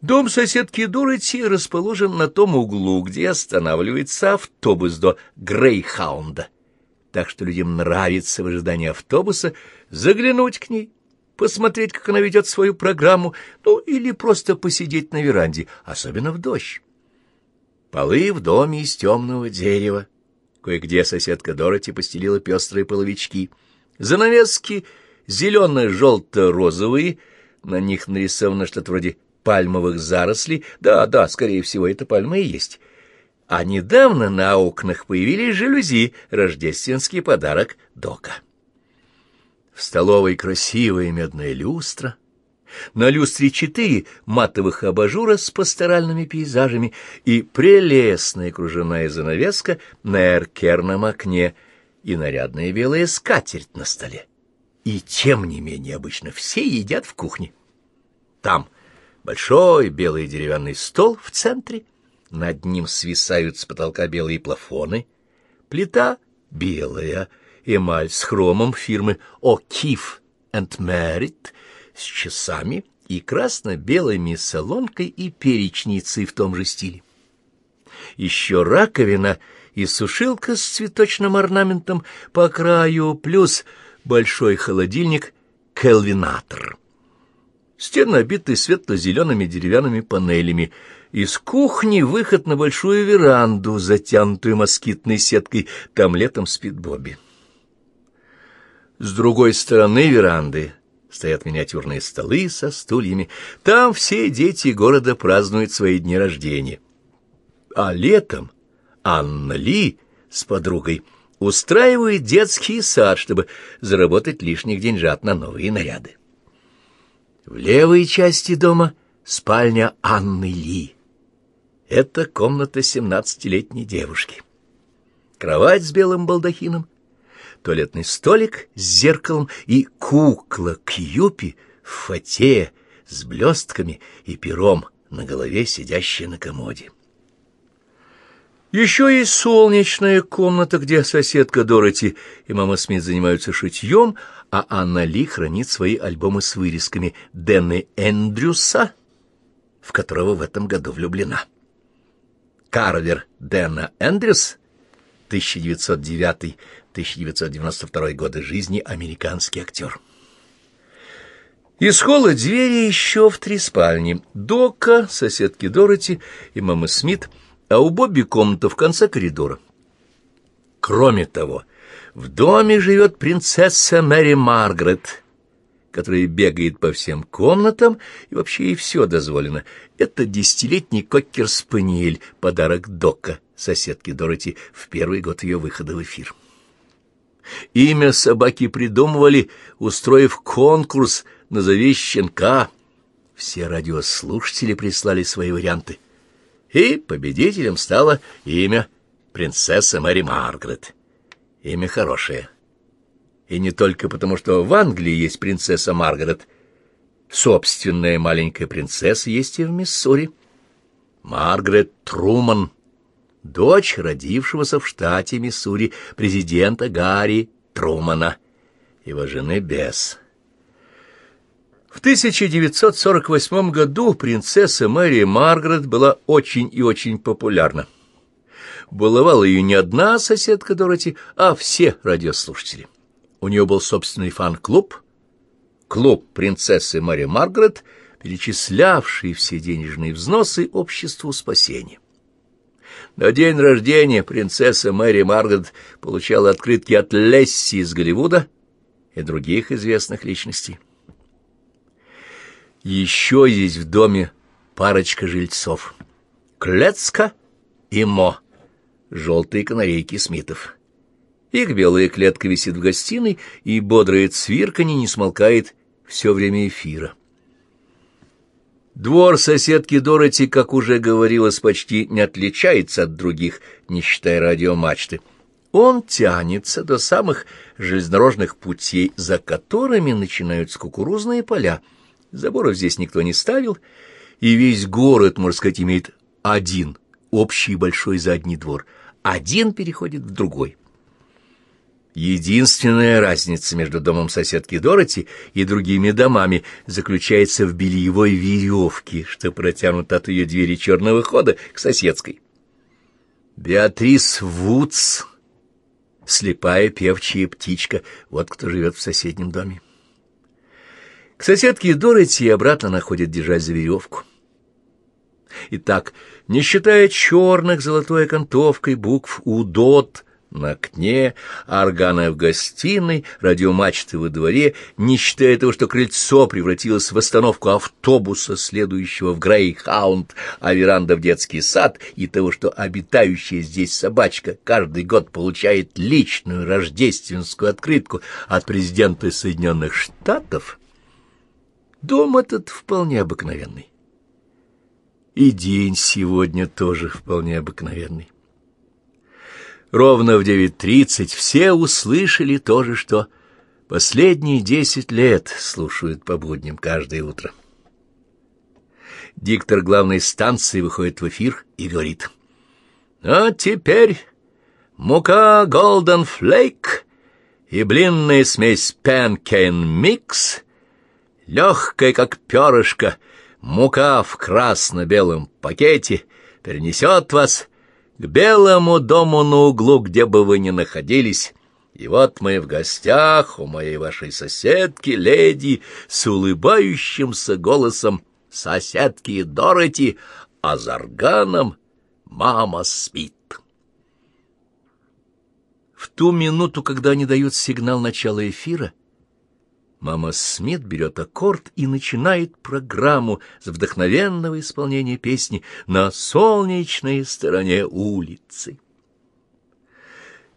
Дом соседки Дороти расположен на том углу, где останавливается автобус до Грейхаунда. Так что людям нравится в ожидании автобуса заглянуть к ней, посмотреть, как она ведет свою программу, ну или просто посидеть на веранде, особенно в дождь. Полы в доме из темного дерева. Кое-где соседка Дороти постелила пестрые половички. Занавески зелено-желто-розовые, на них нарисовано что-то вроде пальмовых зарослей. Да, да, скорее всего, это пальмы и есть. А недавно на окнах появились жалюзи, рождественский подарок Дока. В столовой красивая медная люстра. На люстре четыре матовых абажура с пасторальными пейзажами и прелестная кружевная занавеска на эркерном окне и нарядная белая скатерть на столе. И тем не менее обычно все едят в кухне. Там большой белый деревянный стол в центре, над ним свисают с потолка белые плафоны, плита белая, эмаль с хромом фирмы O'Keefe and Merritt с часами и красно-белыми солонкой и перечницей в том же стиле. Еще раковина и сушилка с цветочным орнаментом по краю, плюс большой холодильник «Келвинатор». Стены обиты светло-зелеными деревянными панелями. Из кухни выход на большую веранду, затянутую москитной сеткой. Там летом спит Бобби. С другой стороны веранды стоят миниатюрные столы со стульями. Там все дети города празднуют свои дни рождения. А летом Анна Ли с подругой устраивает детский сад, чтобы заработать лишних деньжат на новые наряды. В левой части дома спальня Анны Ли. Это комната семнадцатилетней девушки. Кровать с белым балдахином, туалетный столик с зеркалом и кукла Кьюпи в фате с блестками и пером на голове, сидящая на комоде. Еще есть солнечная комната, где соседка Дороти и мама Смит занимаются шитьем, а Анна Ли хранит свои альбомы с вырезками Дэнни Эндрюса, в которого в этом году влюблена. Карвер Дэна Эндрюс, 1909-1992 годы жизни, американский актер. Из холла двери еще в три спальни. Дока, соседки Дороти и мамы Смит — а у Бобби комната в конце коридора. Кроме того, в доме живет принцесса Мэри Маргарет, которая бегает по всем комнатам, и вообще ей все дозволено. Это десятилетний кокер-спаниель, подарок Дока, соседки Дороти, в первый год ее выхода в эфир. Имя собаки придумывали, устроив конкурс «Назови щенка». Все радиослушатели прислали свои варианты — и победителем стало имя принцесса Мэри Маргарет. Имя хорошее. И не только потому, что в Англии есть принцесса Маргарет. Собственная маленькая принцесса есть и в Миссури. Маргарет Труман, дочь родившегося в штате Миссури президента Гарри Трумана, его жены Бесс. В 1948 году принцесса Мэри Маргарет была очень и очень популярна. Баловала ее не одна соседка Дороти, а все радиослушатели. У нее был собственный фан-клуб, клуб принцессы Мэри Маргарет, перечислявший все денежные взносы обществу спасения. На день рождения принцесса Мэри Маргарет получала открытки от Лесси из Голливуда и других известных личностей. Еще здесь в доме парочка жильцов. Клецка и Мо, желтые канарейки Смитов. Их белая клетка висит в гостиной, и бодрое цвирканье не смолкает все время эфира. Двор соседки Дороти, как уже говорилось, почти не отличается от других, не считая радиомачты. Он тянется до самых железнодорожных путей, за которыми начинаются кукурузные поля — Заборов здесь никто не ставил, и весь город, можно сказать, имеет один общий большой задний двор. Один переходит в другой. Единственная разница между домом соседки Дороти и другими домами заключается в бельевой веревке, что протянута от ее двери черного хода к соседской. Беатрис Вудс, слепая певчая птичка, вот кто живет в соседнем доме. К соседке Дороти и обратно находит держать за веревку. Итак, не считая черных золотой окантовкой букв «УДОТ», на окне, органы в гостиной, радиомачты во дворе, не считая того, что крыльцо превратилось в остановку автобуса, следующего в Грейхаунд, а веранда в детский сад, и того, что обитающая здесь собачка каждый год получает личную рождественскую открытку от президента Соединенных Штатов, дом этот вполне обыкновенный. И день сегодня тоже вполне обыкновенный. Ровно в 9.30 все услышали то же, что последние десять лет слушают по будням каждое утро. Диктор главной станции выходит в эфир и говорит, «А теперь мука Golden Flake и блинная смесь Pancake Mix, легкая, как перышко, мука в красно-белом пакете, перенесет вас к белому дому на углу, где бы вы ни находились. И вот мы в гостях у моей вашей соседки, леди, с улыбающимся голосом соседки Дороти, а за органом мама спит. В ту минуту, когда они дают сигнал начала эфира, Мама Смит берет аккорд и начинает программу с вдохновенного исполнения песни «На солнечной стороне улицы».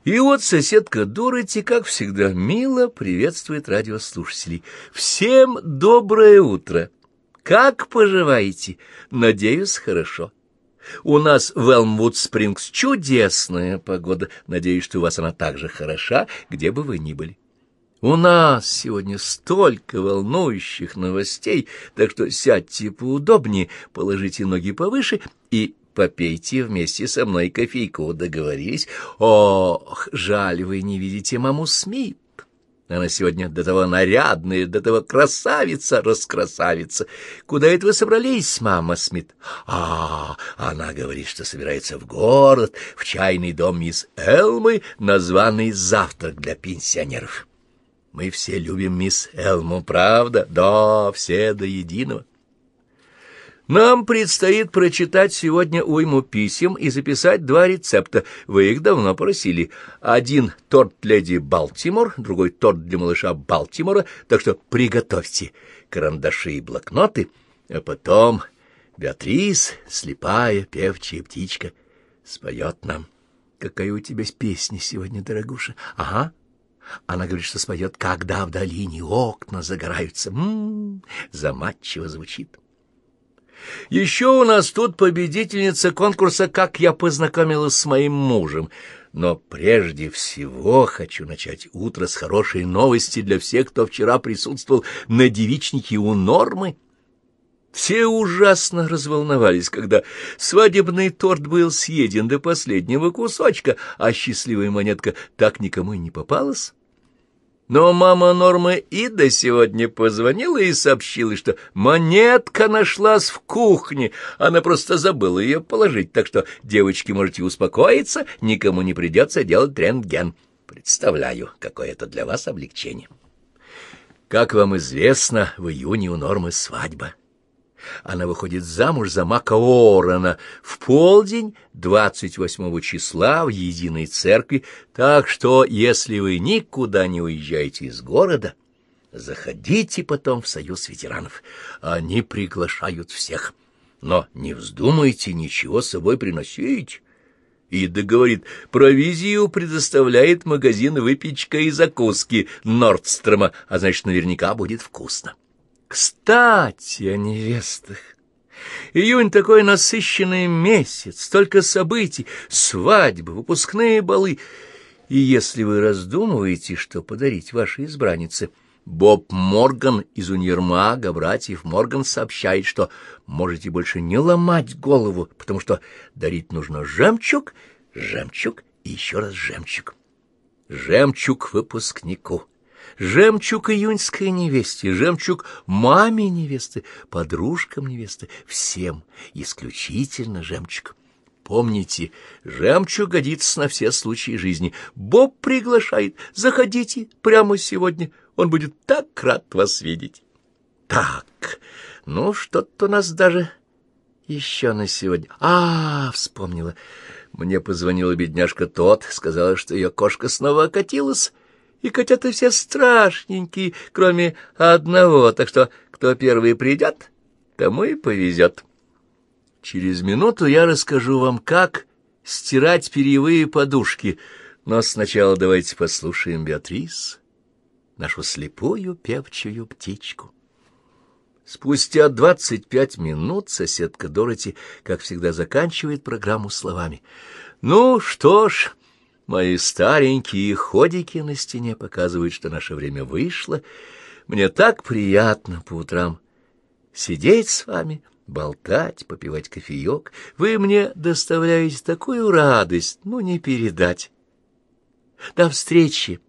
И вот соседка Дороти, как всегда, мило приветствует радиослушателей. «Всем доброе утро! Как поживаете? Надеюсь, хорошо. У нас в Элмвуд-Спрингс чудесная погода. Надеюсь, что у вас она так же хороша, где бы вы ни были. У нас сегодня столько волнующих новостей, так что сядьте поудобнее, положите ноги повыше и попейте вместе со мной кофейку. Договорились? Ох, жаль, вы не видите маму Смит. Она сегодня до того нарядная, до того красавица-раскрасавица. Куда это вы собрались, мама Смит? А, она говорит, что собирается в город, в чайный дом мисс Элмы, названный завтрак для пенсионеров. Мы все любим мисс Элму, правда? Да, все до единого. Нам предстоит прочитать сегодня уйму писем и записать два рецепта. Вы их давно просили. Один торт леди Балтимор, другой торт для малыша Балтимора, так что приготовьте карандаши и блокноты, а потом Беатрис, слепая певчая птичка, споет нам. Какая у тебя песня сегодня, дорогуша? Ага. Она говорит, что споет «Когда в долине окна загораются». М -м -м, заматчиво звучит. Еще у нас тут победительница конкурса «Как я познакомилась с моим мужем». Но прежде всего хочу начать утро с хорошей новости для всех, кто вчера присутствовал на девичнике у Нормы. Все ужасно разволновались, когда свадебный торт был съеден до последнего кусочка, а счастливая монетка так никому и не попалась. Но мама Нормы Ида сегодня позвонила и сообщила, что монетка нашлась в кухне. Она просто забыла ее положить, так что, девочки, можете успокоиться, никому не придется делать рентген. Представляю, какое это для вас облегчение. Как вам известно, в июне у Нормы свадьба. Она выходит замуж за Мака Орона в полдень 28 числа в Единой Церкви, так что, если вы никуда не уезжаете из города, заходите потом в Союз ветеранов. Они приглашают всех. Но не вздумайте ничего с собой приносить. Ида говорит, провизию предоставляет магазин выпечка и закуски Нордстрома, а значит, наверняка будет вкусно. Кстати, о невестах. Июнь такой насыщенный месяц, столько событий, свадьбы, выпускные балы. И если вы раздумываете, что подарить вашей избраннице, Боб Морган из универмага братьев Морган сообщает, что можете больше не ломать голову, потому что дарить нужно жемчуг, жемчуг и еще раз жемчуг. жемчуг выпускнику, жемчуг июньской невесте, жемчуг маме невесты, подружкам невесты, всем исключительно жемчуг. Помните, жемчуг годится на все случаи жизни. Боб приглашает, заходите прямо сегодня, он будет так рад вас видеть. Так, ну что-то у нас даже еще на сегодня. А, вспомнила. Мне позвонила бедняжка тот, сказала, что ее кошка снова окатилась, и котята все страшненькие, кроме одного, так что кто первый придет, тому и повезет. Через минуту я расскажу вам, как стирать перьевые подушки, но сначала давайте послушаем Беатрис, нашу слепую певчую птичку. Спустя двадцать пять минут соседка Дороти, как всегда, заканчивает программу словами. «Ну что ж, мои старенькие ходики на стене показывают, что наше время вышло. Мне так приятно по утрам сидеть с вами, болтать, попивать кофеек. Вы мне доставляете такую радость, ну, не передать. До встречи.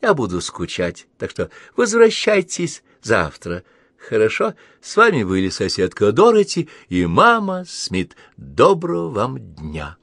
Я буду скучать, так что возвращайтесь завтра». Хорошо, с вами были соседка Дороти и мама Смит. Доброго вам дня!